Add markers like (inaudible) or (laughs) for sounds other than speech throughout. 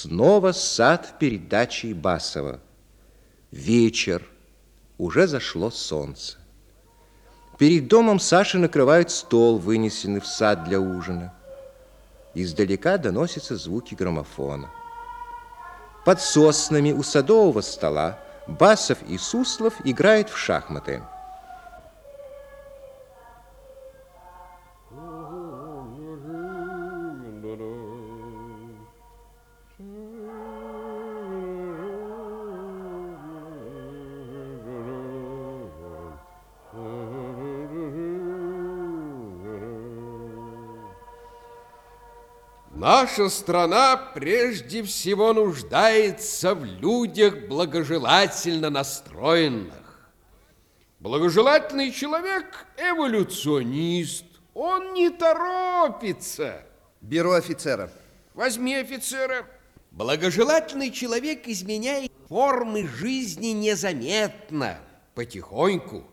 Снова сад перед дачей Басова. Вечер. Уже зашло солнце. Перед домом Саши накрывают стол, вынесенный в сад для ужина. Издалека доносятся звуки граммофона. Под соснами у садового стола Басов и Суслов играют в шахматы. Наша страна прежде всего нуждается в людях благожелательно настроенных. Благожелательный человек – эволюционист. Он не торопится. Беру офицера. Возьми офицера. Благожелательный человек изменяет формы жизни незаметно, потихоньку.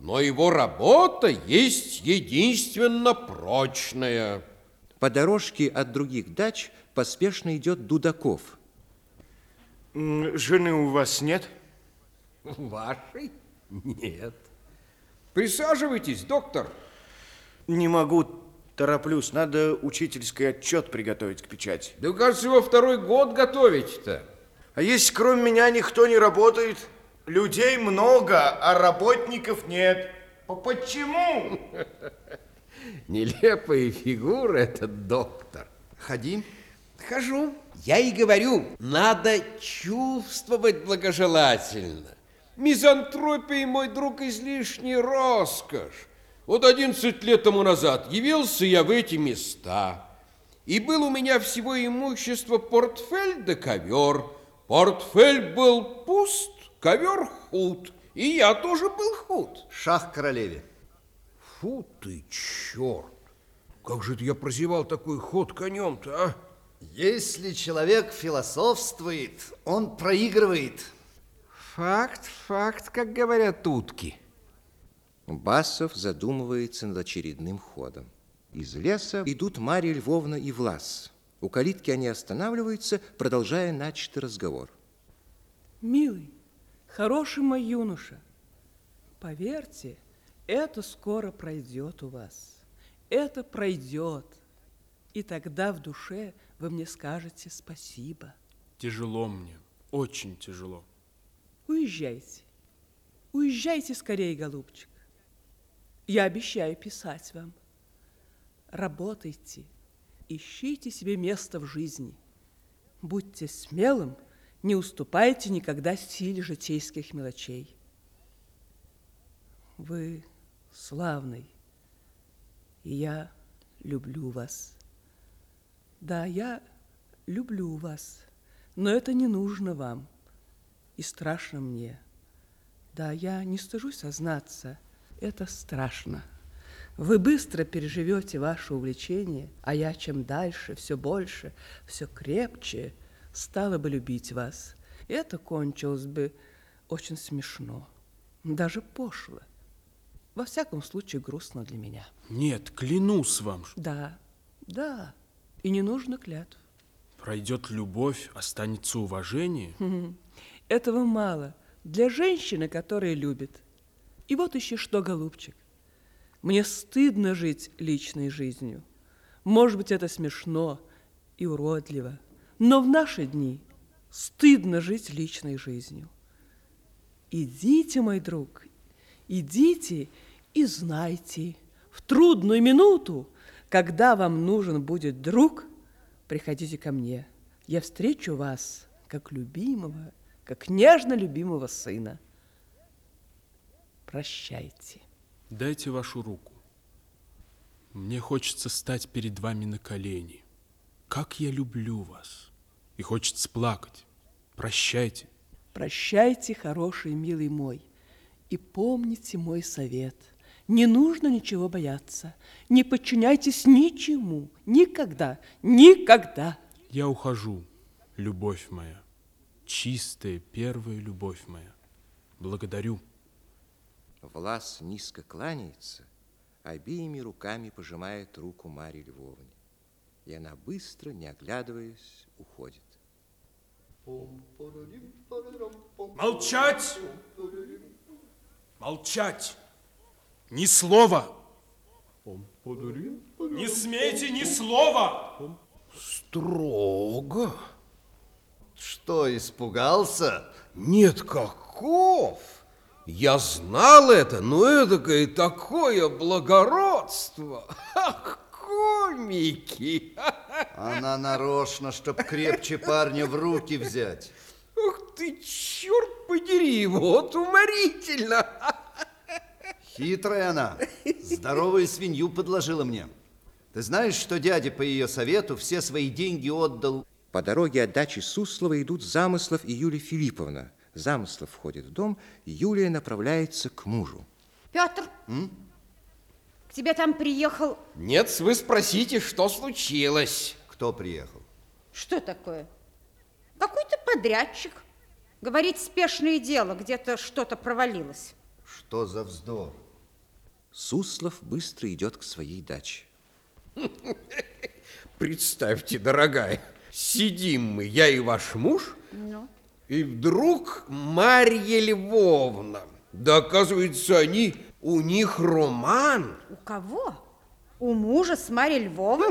Но его работа есть единственно прочная – по дорожке от других дач поспешно идет Дудаков. Жены у вас нет? Вашей? Нет. Присаживайтесь, доктор. Не могу, тороплюсь. Надо учительский отчет приготовить к печати. Да, кажется, его второй год готовить-то. А если кроме меня никто не работает? Людей много, а работников нет. Почему? (laughs) Нелепая фигура этот доктор. Ходи. Хожу. Я и говорю, надо чувствовать благожелательно. Мизантропия, мой друг, излишняя роскошь. Вот 11 лет тому назад явился я в эти места. И был у меня всего имущество портфель да ковер. Портфель был пуст, ковер худ. И я тоже был худ. Шах королеве. Фу ты, черт! Как же это я прозевал такой ход конем-то, а? Если человек философствует, он проигрывает. Факт, факт, как говорят утки. Басов задумывается над очередным ходом. Из леса идут Марья Львовна и Влас. У калитки они останавливаются, продолжая начатый разговор. Милый, хороший мой юноша, поверьте, это скоро пройдет у вас. Это пройдет. И тогда в душе вы мне скажете спасибо. Тяжело мне, очень тяжело. Уезжайте. Уезжайте скорее, голубчик. Я обещаю писать вам. Работайте, ищите себе место в жизни. Будьте смелым, не уступайте никогда силе житейских мелочей. Вы славный, и я люблю вас. Да, я люблю вас, но это не нужно вам и страшно мне. Да, я не стыжусь сознаться, это страшно. Вы быстро переживете ваше увлечение, а я чем дальше, все больше, все крепче стала бы любить вас. Это кончилось бы очень смешно, даже пошло. Во всяком случае, грустно для меня. Нет, клянусь вам. Да, да, и не нужно клятв. Пройдет любовь, останется уважение. Этого мало для женщины, которая любит. И вот еще что, голубчик. Мне стыдно жить личной жизнью. Может быть, это смешно и уродливо, но в наши дни стыдно жить личной жизнью. Идите, мой друг, идите и знайте, в трудную минуту, когда вам нужен будет друг, приходите ко мне. Я встречу вас, как любимого, как нежно любимого сына. Прощайте. Дайте вашу руку. Мне хочется стать перед вами на колени. Как я люблю вас. И хочется плакать. Прощайте. Прощайте, хороший, милый мой. И помните мой совет. Не нужно ничего бояться. Не подчиняйтесь ничему. Никогда. Никогда. Я ухожу, любовь моя. Чистая первая любовь моя. Благодарю. Влас низко кланяется, обеими руками пожимает руку Марьи Львовне. И она быстро, не оглядываясь, уходит. Молчать! Молчать! Ни слова! Не смейте ни слова! Строго? Что, испугался? Нет, каков? Я знал это, но эдакое такое благородство. Ах, комики! Она нарочно, чтоб крепче парня в руки взять. Ух ты, черт подери, вот уморительно! Хитрая она. Здоровую свинью подложила мне. Ты знаешь, что дядя по ее совету все свои деньги отдал По дороге от дачи Суслова идут Замыслов и Юлия Филипповна. Замыслов входит в дом, Юлия направляется к мужу. Петр, к тебе там приехал... Нет, вы спросите, что случилось. Кто приехал? Что такое? Какой-то подрядчик. Говорит, спешное дело, где-то что-то провалилось. Что за вздор? Суслов быстро идет к своей даче. (laughs) Представьте, дорогая, сидим мы, я и ваш муж, и вдруг Марья Львовна. Да оказывается, они, у них роман. У кого? У мужа с Марьей Львовной? (laughs)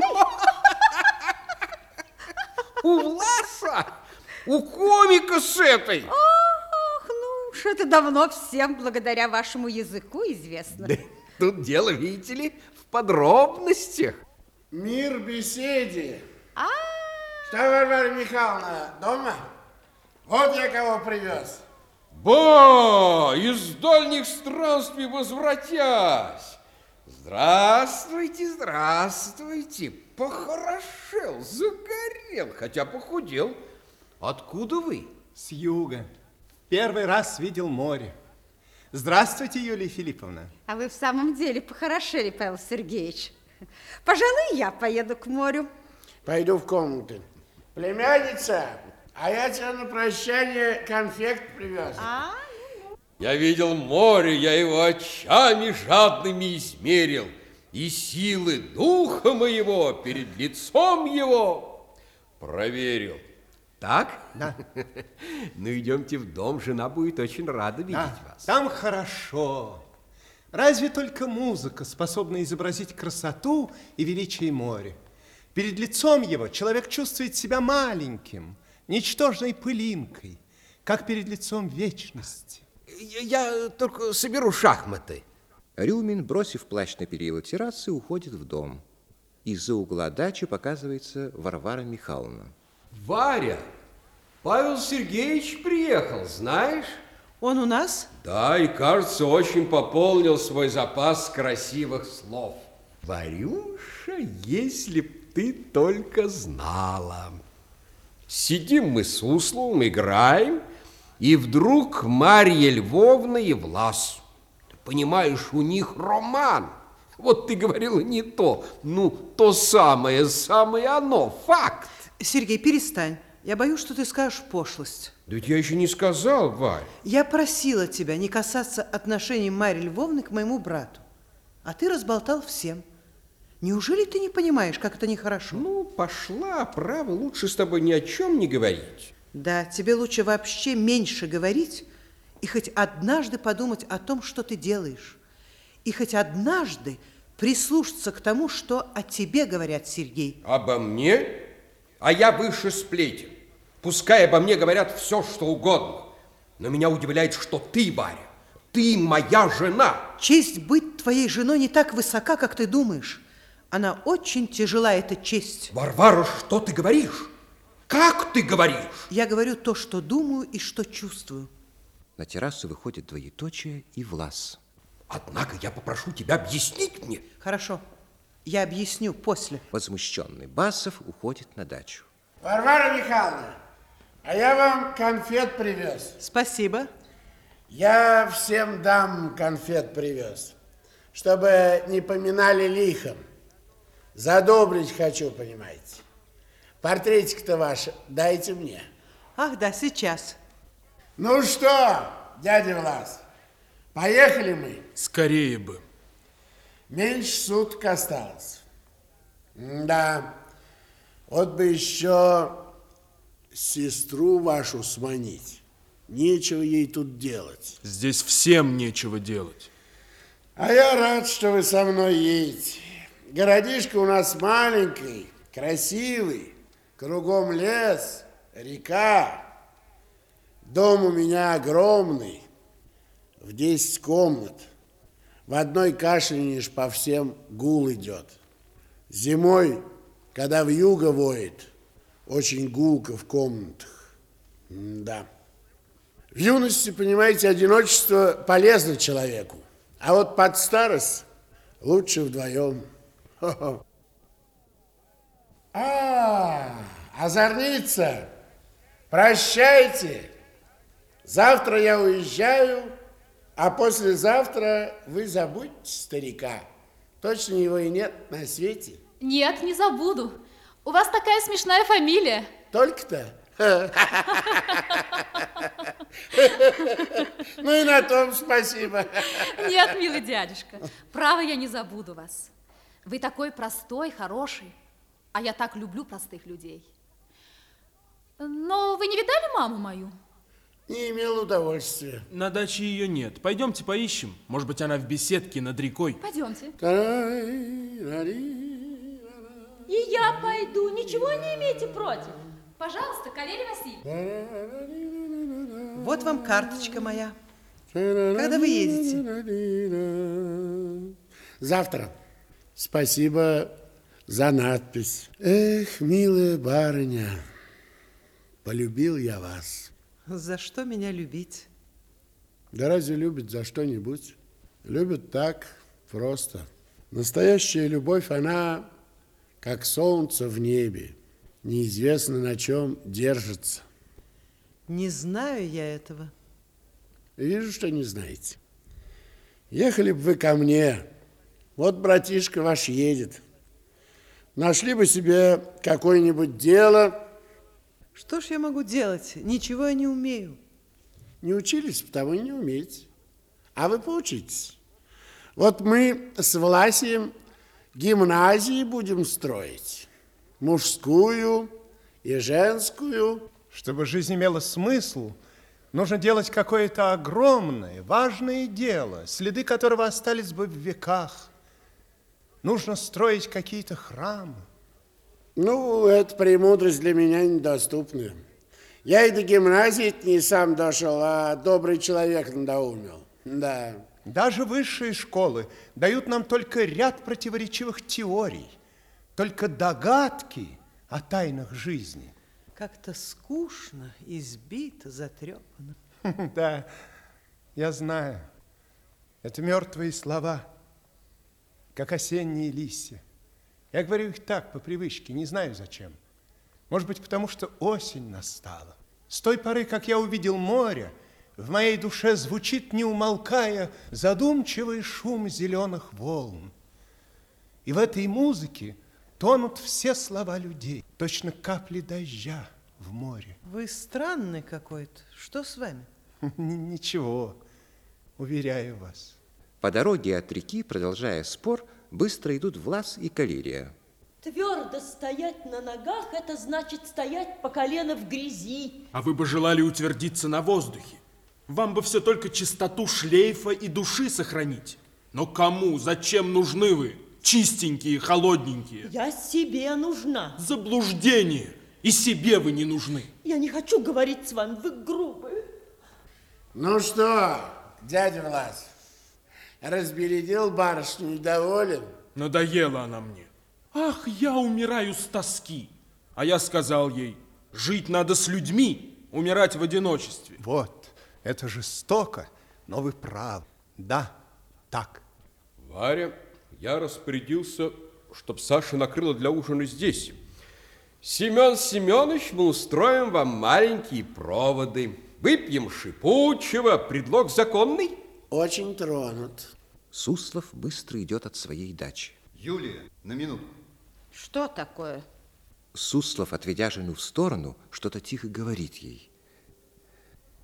У Власа, у комика с этой. Ах, ну уж это давно всем благодаря вашему языку известно. Да тут дело, видите ли, в подробностях. Мир беседе. А, Что, Варвара Михайловна, дома? Вот я кого привез. Ба, из дальних странствий возвратясь. Здравствуйте, здравствуйте. Похорошел, загорел, хотя похудел. Откуда вы? С юга. Первый раз видел море. Здравствуйте, Юлия Филипповна. а вы в самом деле похорошели, Павел Сергеевич. Пожалуй, я поеду к морю. Пойду в комнату. Племянница, а я тебе на прощание конфект привез. А, Я видел море, я его очами жадными измерил, и силы духа моего перед лицом его проверил. Так? Да. (laughs) Ну, идемте в дом, жена будет очень рада видеть Да, вас. там хорошо. Разве только музыка способна изобразить красоту и величие моря. Перед лицом его человек чувствует себя маленьким, ничтожной пылинкой, как перед лицом вечности. Я, я только соберу шахматы. Рюмин, бросив плащ на перила террасы, уходит в дом. Из-за угла дачи показывается Варвара Михайловна. Варя, Павел Сергеевич приехал, знаешь? Он у нас? Да, и, кажется, очень пополнил свой запас красивых слов. Варюша, если б ты только знала. Сидим мы с Условым, играем, и вдруг Марья Львовна и Влас. Ты понимаешь, у них роман. Вот ты говорила не то, ну, то самое, самое оно, факт. Сергей, перестань. Я боюсь, что ты скажешь пошлость. Да ведь я еще не сказал, Варь. Я просила тебя не касаться отношений Марьи Львовны к моему брату. А ты разболтал всем. Неужели ты не понимаешь, как это нехорошо? Ну, пошла, право, лучше с тобой ни о чем не говорить. Да, тебе лучше вообще меньше говорить и хоть однажды подумать о том, что ты делаешь. И хоть однажды прислушаться к тому, что о тебе говорят, Сергей. Обо мне? А я выше сплетен. Пускай обо мне говорят все, что угодно. Но меня удивляет, что ты, Варя, ты моя жена. Честь быть твоей женой не так высока, как ты думаешь. Она очень тяжела, эта честь. Варвара, что ты говоришь? Как ты говоришь? Я говорю то, что думаю и что чувствую. На террасу выходит двоеточие и Влас. Однако я попрошу тебя объяснить мне. Хорошо, я объясню после. Возмущенный Басов уходит на дачу. Варвара Михайловна, а я вам конфет привез. Спасибо. Я всем дам конфет привез, чтобы не поминали лихом. Задобрить хочу, понимаете. Портретик-то ваш дайте мне. Ах, да, сейчас. Ну что, дядя Влас, поехали мы. Скорее бы. Меньше суток осталось. Да, вот бы еще сестру вашу сманить. Нечего ей тут делать. Здесь всем нечего делать. А я рад, что вы со мной едете. Городишко у нас маленький, красивый, кругом лес, река. Дом у меня огромный, в 10 комнат. В одной кашлянешь по всем гул идет. Зимой, когда в юго воет, очень гулко в комнатах. Да. В юности, понимаете, одиночество полезно человеку. А вот под старость лучше вдвоем. А, озорница, прощайте. Завтра я уезжаю, а послезавтра вы забудьте старика. Точно его и нет на свете. Нет, не забуду. У вас такая смешная фамилия. Только-то? (laughs) Ну и на том спасибо. Нет, милый дядюшка, право я не забуду вас. Вы такой простой, хороший, а я так люблю простых людей. Но вы не видали маму мою? Не имел удовольствия. На даче ее нет. Пойдемте поищем. Может быть, она в беседке над рекой. Пойдемте. И я пойду. Ничего не имеете против? Пожалуйста, Калерий Васильевич. Вот вам карточка моя. Когда вы едете? Завтра. Спасибо за надпись. Эх, милая барыня, полюбил я вас. За что меня любить? Да разве любят за что-нибудь? Любят так, просто. Настоящая любовь, она как солнце в небе. Неизвестно на чем держится. Не знаю я этого. Вижу, что не знаете. Ехали бы вы ко мне. Вот братишка ваш едет. Нашли бы себе какое-нибудь дело. Что ж я могу делать? Ничего я не умею. Не учились, потому и не умеете. А вы поучитесь. Вот мы с Власием гимназии будем строить. Мужскую и женскую. Чтобы жизнь имела смысл, нужно делать какое-то огромное, важное дело, следы которого остались бы в веках. Нужно строить какие-то храмы. Ну, эта премудрость для меня недоступна. Я и до гимназии не сам дошел, а добрый человек надоумил. Да. Даже высшие школы дают нам только ряд противоречивых теорий, только догадки о тайнах жизни. Как-то скучно, избито, затрепано. (laughs) Да, я знаю. Это мертвые слова, как осенние листья. Я говорю их так, по привычке, не знаю зачем. Может быть, потому что осень настала. С той поры, как я увидел море, в моей душе звучит, не умолкая, задумчивый шум зеленых волн. И в этой музыке тонут все слова людей, точно капли дождя в море. Вы странный какой-то. Что с вами? (laughs) Ничего, уверяю вас. По дороге от реки, продолжая спор, быстро идут Влас и Калерия. Твердо стоять на ногах – это значит стоять по колено в грязи. А вы бы желали утвердиться на воздухе. Вам бы все только чистоту шлейфа и души сохранить. Но кому, зачем нужны вы, чистенькие, холодненькие? Я себе нужна. Заблуждение. И себе вы не нужны. Я не хочу говорить с вами, вы грубые. Ну что, дядя Влас, разбередил барышню и доволен? Надоела она мне. Ах, я умираю с тоски. А я сказал ей, жить надо с людьми, умирать в одиночестве. Вот, это жестоко, но вы правы. Да, так. Варя, я распорядился, чтоб Саша накрыла для ужина здесь. Семен Семенович, мы устроим вам маленькие проводы. Выпьем шипучего, предлог законный. Очень тронут. Суслов быстро идет от своей дачи. Юлия, на минуту. Что такое? Суслов, отведя жену в сторону, что-то тихо говорит ей.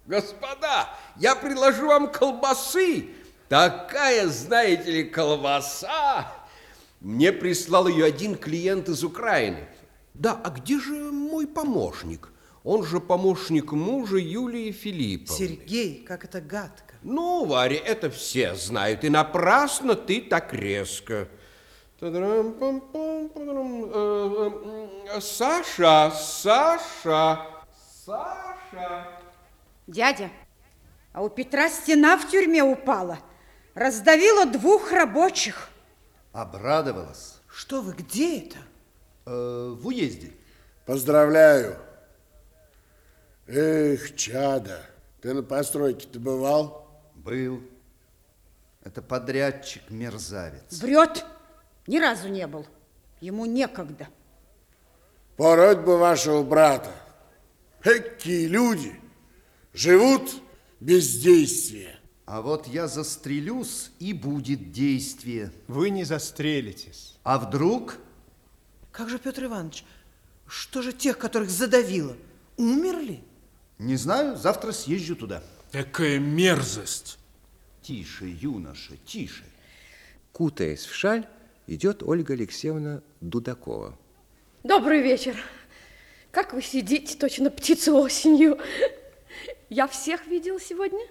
Господа, я предложу вам колбасы. Такая, знаете ли, колбаса. Мне прислал ее один клиент из Украины. Да, а где же мой помощник? Он же помощник мужа Юлии Филипповны. Сергей, как это гадко. Ну, Варя, это все знают, и напрасно ты так резко. Э, э, Саша, Саша, Саша. Дядя, а у Петра стена в тюрьме упала. Раздавила двух рабочих. Обрадовалась. Что вы, где это? Э, в уезде. Поздравляю. Эх, чада, ты на постройке-то бывал? Был. Это подрядчик мерзавец. Врет. Ни разу не был. Ему некогда. Пороть бы вашего брата. Какие люди живут без действия. А вот я застрелюсь, и будет действие. Вы не застрелитесь. А вдруг? Как же, Петр Иванович, что же тех, которых задавило, умерли? Не знаю, завтра съезжу туда. Какая мерзость! Тише, юноша, тише. Кутаясь в шаль, идет Ольга Алексеевна Дудакова. Добрый вечер. Как вы сидите, точно птица осенью. Я всех видел сегодня.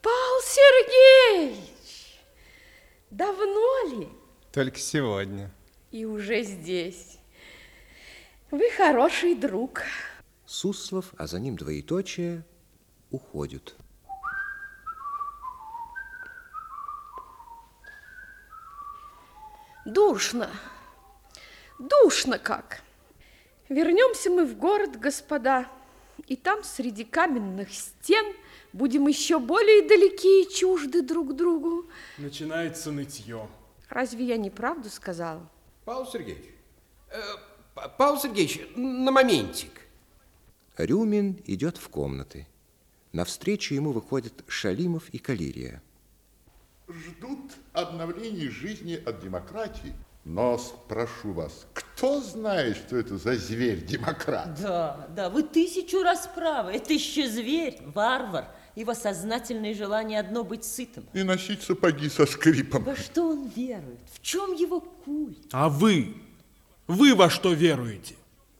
Павел Сергеевич, давно ли? Только сегодня. И уже здесь. Вы хороший друг. Суслов, а за ним двоеточие, уходят. Душно. Душно как. Вернемся мы в город, господа, и там среди каменных стен будем еще более далеки и чужды друг другу. Начинается нытье. Разве я не правду сказала? Павел Сергеевич, э, Павел Сергеевич, на моментик. Рюмин идет в комнаты. Навстречу ему выходят Шалимов и Калирия. Ждут обновления жизни от демократии. Но спрошу вас, кто знает, что это за зверь-демократ? Да, да, вы тысячу раз правы. Это еще зверь, варвар. Его сознательное желание одно быть сытым. И носить сапоги со скрипом. Во что он верует? В чем его культ? А вы? Вы во что веруете?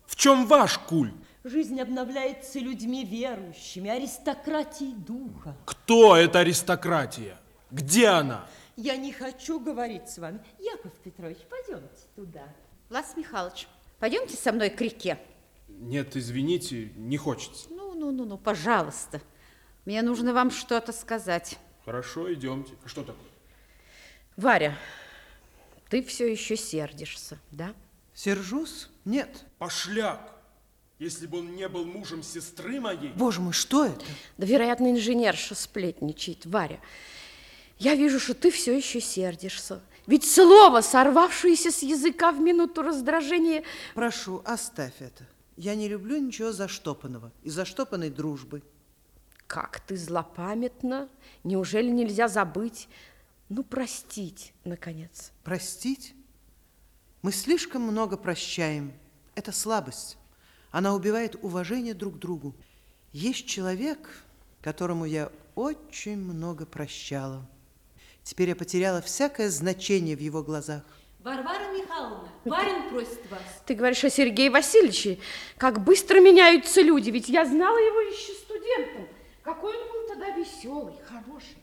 В чем ваш культ? Жизнь обновляется людьми верующими, аристократией духа. Кто эта аристократия? Где она? Я не хочу говорить с вами. Яков Петрович, пойдемте туда. Влас Михайлович, пойдемте со мной к реке. Нет, извините, не хочется. Ну, ну, ну, ну, пожалуйста. Мне нужно вам что-то сказать. Хорошо, идемте. А что такое? Варя, ты все еще сердишься, да? Сержусь? Нет. Пошляк! Если бы он не был мужем сестры моей... Боже мой, что это? Да, вероятно, инженерша сплетничает. Варя, я вижу, что ты все еще сердишься. Ведь слово, сорвавшееся с языка в минуту раздражения... Прошу, оставь это. Я не люблю ничего заштопанного и заштопанной дружбы. Как ты злопамятна. Неужели нельзя забыть? Ну, простить, наконец. Простить? Мы слишком много прощаем. Это слабость. Она убивает уважение друг к другу. Есть человек, которому я очень много прощала. Теперь я потеряла всякое значение в его глазах. Варвара Михайловна, барин просит вас. Ты говоришь о Сергее Васильевиче. Как быстро меняются люди, ведь я знала его еще студентом. Какой он был тогда веселый, хороший.